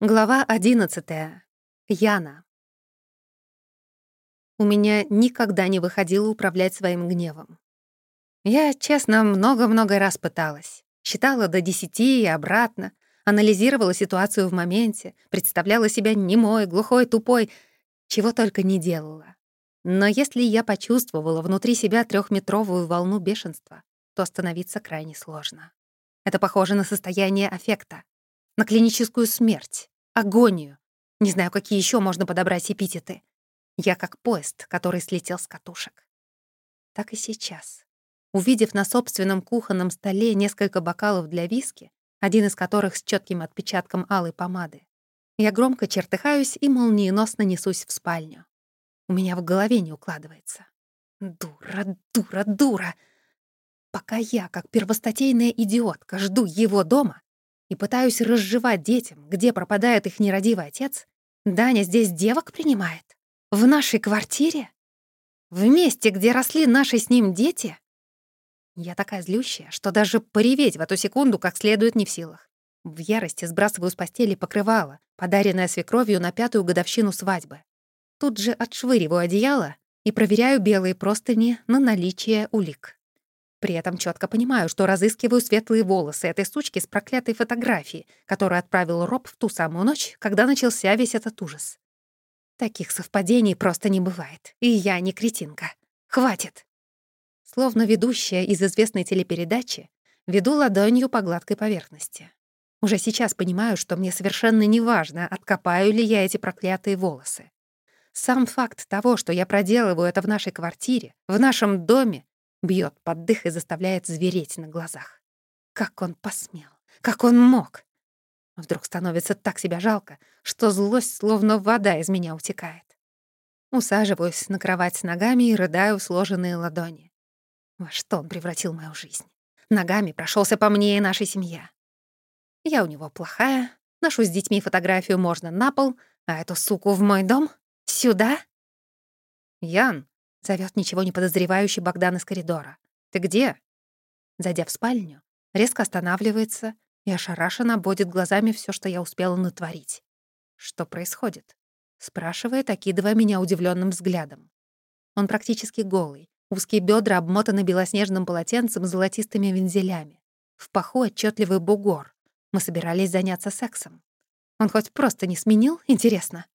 Глава 11. Яна. У меня никогда не выходило управлять своим гневом. Я, честно, много-много раз пыталась. Считала до десяти и обратно, анализировала ситуацию в моменте, представляла себя немой, глухой, тупой, чего только не делала. Но если я почувствовала внутри себя трехметровую волну бешенства, то остановиться крайне сложно. Это похоже на состояние аффекта, на клиническую смерть, агонию. Не знаю, какие еще можно подобрать эпитеты. Я как поезд, который слетел с катушек. Так и сейчас. Увидев на собственном кухонном столе несколько бокалов для виски, один из которых с четким отпечатком алой помады, я громко чертыхаюсь и молниеносно несусь в спальню. У меня в голове не укладывается. Дура, дура, дура. Пока я, как первостатейная идиотка, жду его дома, и пытаюсь разжевать детям, где пропадает их нерадивый отец, Даня здесь девок принимает? В нашей квартире? В месте, где росли наши с ним дети? Я такая злющая, что даже пореветь в эту секунду как следует не в силах. В ярости сбрасываю с постели покрывало, подаренное свекровью на пятую годовщину свадьбы. Тут же отшвыриваю одеяло и проверяю белые простыни на наличие улик. При этом четко понимаю, что разыскиваю светлые волосы этой сучки с проклятой фотографии, которую отправил Роб в ту самую ночь, когда начался весь этот ужас. Таких совпадений просто не бывает. И я не кретинка. Хватит. Словно ведущая из известной телепередачи, веду ладонью по гладкой поверхности. Уже сейчас понимаю, что мне совершенно неважно, откопаю ли я эти проклятые волосы. Сам факт того, что я проделываю это в нашей квартире, в нашем доме, бьет под дых и заставляет звереть на глазах. Как он посмел? Как он мог? Вдруг становится так себя жалко, что злость словно вода из меня утекает. Усаживаюсь на кровать с ногами и рыдаю в сложенные ладони. Во что он превратил мою жизнь? Ногами прошелся по мне и нашей семье. Я у него плохая, ношу с детьми фотографию можно на пол, а эту суку в мой дом? Сюда? Ян, Зовет ничего не подозревающий Богдан из коридора. «Ты где?» Зайдя в спальню, резко останавливается и ошарашенно обводит глазами все, что я успела натворить. «Что происходит?» Спрашивает, окидывая меня удивленным взглядом. Он практически голый, узкие бедра обмотаны белоснежным полотенцем с золотистыми вензелями. В паху отчетливый бугор. Мы собирались заняться сексом. Он хоть просто не сменил, интересно?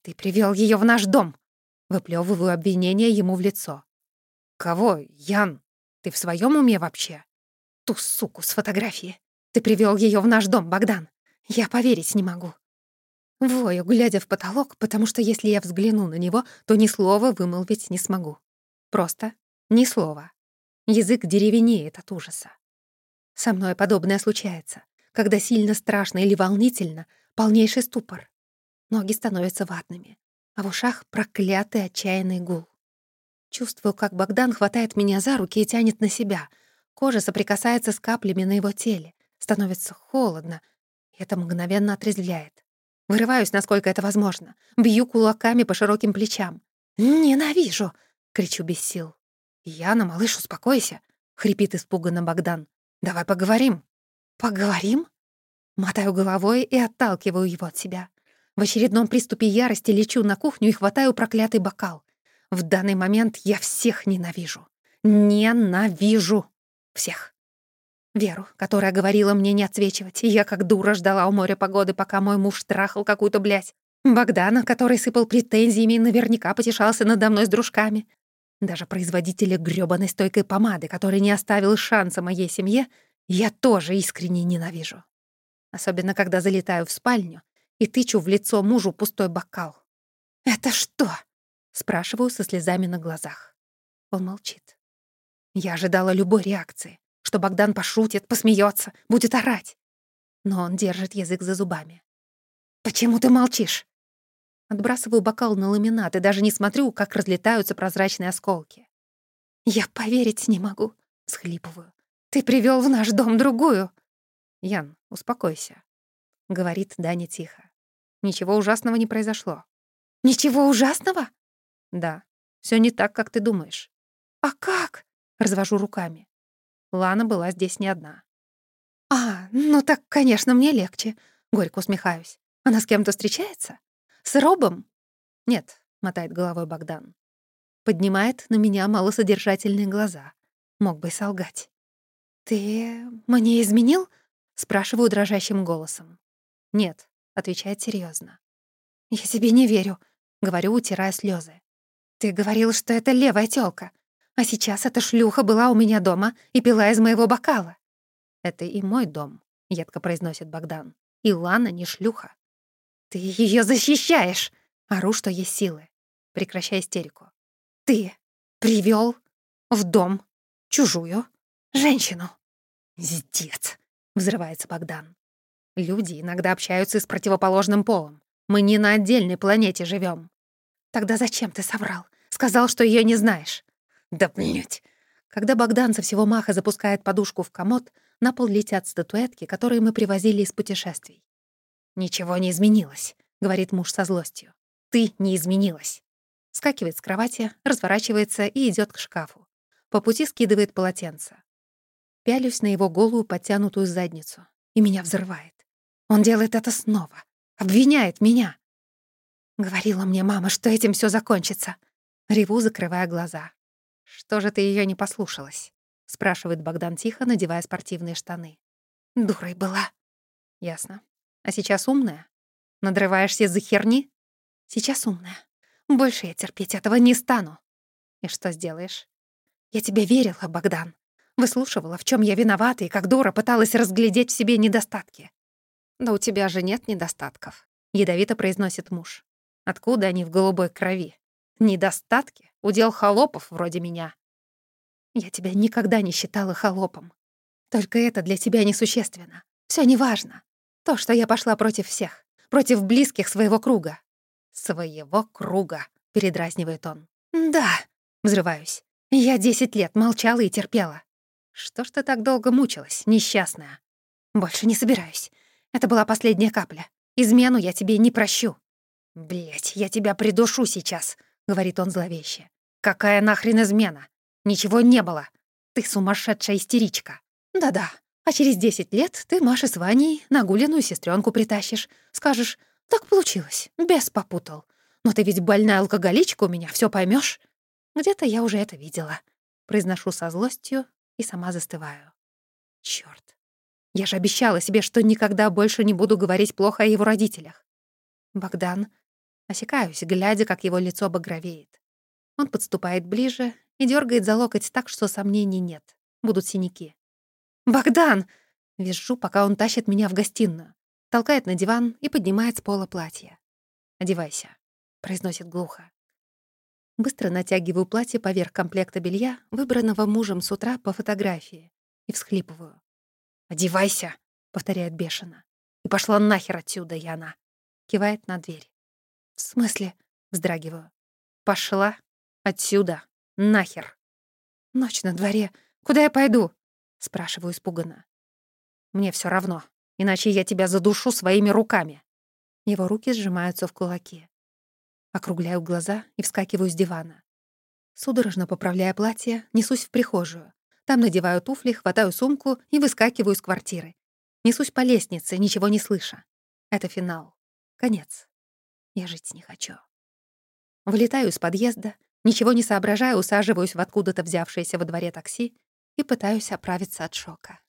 «Ты привел ее в наш дом!» Выплёвываю обвинение ему в лицо. «Кого? Ян? Ты в своем уме вообще?» «Ту суку с фотографии. Ты привёл её в наш дом, Богдан. Я поверить не могу». Вою, глядя в потолок, потому что если я взгляну на него, то ни слова вымолвить не смогу. Просто ни слова. Язык деревенеет от ужаса. Со мной подобное случается, когда сильно страшно или волнительно, полнейший ступор. Ноги становятся ватными а в ушах проклятый отчаянный гул. Чувствую, как Богдан хватает меня за руки и тянет на себя. Кожа соприкасается с каплями на его теле. Становится холодно, и это мгновенно отрезвляет. Вырываюсь, насколько это возможно. Бью кулаками по широким плечам. «Ненавижу!» — кричу без сил. «Яна, малыш, успокойся!» — хрипит испуганно Богдан. «Давай поговорим». «Поговорим?» Мотаю головой и отталкиваю его от себя. В очередном приступе ярости лечу на кухню и хватаю проклятый бокал. В данный момент я всех ненавижу. Ненавижу. Всех. Веру, которая говорила мне не отсвечивать, и я как дура ждала у моря погоды, пока мой муж трахал какую-то блядь. Богдана, который сыпал претензиями и наверняка потешался надо мной с дружками. Даже производителя грёбаной стойкой помады, который не оставил шанса моей семье, я тоже искренне ненавижу. Особенно, когда залетаю в спальню и тычу в лицо мужу пустой бокал. «Это что?» — спрашиваю со слезами на глазах. Он молчит. Я ожидала любой реакции, что Богдан пошутит, посмеется, будет орать. Но он держит язык за зубами. «Почему ты молчишь?» Отбрасываю бокал на ламинат и даже не смотрю, как разлетаются прозрачные осколки. «Я поверить не могу», — схлипываю. «Ты привел в наш дом другую». «Ян, успокойся», — говорит Даня тихо. Ничего ужасного не произошло. Ничего ужасного? Да. Все не так, как ты думаешь. А как? Развожу руками. Лана была здесь не одна. А, ну так, конечно, мне легче. Горько усмехаюсь. Она с кем-то встречается? С Робом?» «Нет», — мотает головой Богдан. Поднимает на меня малосодержательные глаза. Мог бы солгать. «Ты мне изменил?» — спрашиваю дрожащим голосом. «Нет», — отвечает серьезно. «Я тебе не верю», — говорю, утирая слезы. «Ты говорил, что это левая тёлка, а сейчас эта шлюха была у меня дома и пила из моего бокала». «Это и мой дом», — едко произносит Богдан. «И Лана не шлюха». «Ты её защищаешь!» — ору, что есть силы. Прекращай истерику. Ты привёл в дом чужую женщину. Здец, взрывается Богдан. Люди иногда общаются с противоположным полом. Мы не на отдельной планете живем. Тогда зачем ты соврал? Сказал, что ее не знаешь. Да блять. Когда Богдан со всего маха запускает подушку в комод, на пол летят статуэтки, которые мы привозили из путешествий. «Ничего не изменилось», — говорит муж со злостью. «Ты не изменилась». Скакивает с кровати, разворачивается и идет к шкафу. По пути скидывает полотенце. Пялюсь на его голую подтянутую задницу, и меня взрывает. Он делает это снова. Обвиняет меня. Говорила мне мама, что этим все закончится. Реву, закрывая глаза. «Что же ты ее не послушалась?» — спрашивает Богдан тихо, надевая спортивные штаны. «Дурой была». «Ясно. А сейчас умная? Надрываешься из-за херни?» «Сейчас умная. Больше я терпеть этого не стану. И что сделаешь? Я тебе верила, Богдан. Выслушивала, в чем я виновата, и как дура пыталась разглядеть в себе недостатки. Да у тебя же нет недостатков, ядовито произносит муж. Откуда они в голубой крови? Недостатки? Удел холопов вроде меня. Я тебя никогда не считала холопом. Только это для тебя несущественно. Всё неважно. То, что я пошла против всех, против близких своего круга. «Своего круга», — передразнивает он. «Да», — взрываюсь. «Я десять лет молчала и терпела». «Что ж ты так долго мучилась, несчастная?» «Больше не собираюсь. Это была последняя капля. Измену я тебе не прощу». «Блядь, я тебя придушу сейчас», — говорит он зловеще. «Какая нахрен измена? Ничего не было. Ты сумасшедшая истеричка». «Да-да, а через десять лет ты Маше с Ваней нагуленную сестренку притащишь. Скажешь, так получилось, без попутал. Но ты ведь больная алкоголичка у меня, все поймешь. Где-то я уже это видела. Произношу со злостью и сама застываю. Чёрт. Я же обещала себе, что никогда больше не буду говорить плохо о его родителях. Богдан. Осекаюсь, глядя, как его лицо багровеет. Он подступает ближе и дергает за локоть так, что сомнений нет. Будут синяки. «Богдан!» — визжу, пока он тащит меня в гостиную толкает на диван и поднимает с пола платье. «Одевайся», — произносит глухо. Быстро натягиваю платье поверх комплекта белья, выбранного мужем с утра по фотографии, и всхлипываю. «Одевайся», — повторяет бешено. «И пошла нахер отсюда, Яна», — кивает на дверь. «В смысле?» — вздрагиваю. «Пошла отсюда, нахер». «Ночь на дворе. Куда я пойду?» — спрашиваю испуганно. «Мне все равно», иначе я тебя задушу своими руками». Его руки сжимаются в кулаки. Округляю глаза и вскакиваю с дивана. Судорожно поправляя платье, несусь в прихожую. Там надеваю туфли, хватаю сумку и выскакиваю из квартиры. Несусь по лестнице, ничего не слыша. Это финал. Конец. Я жить не хочу. Вылетаю из подъезда, ничего не соображая, усаживаюсь в откуда-то взявшееся во дворе такси и пытаюсь оправиться от шока.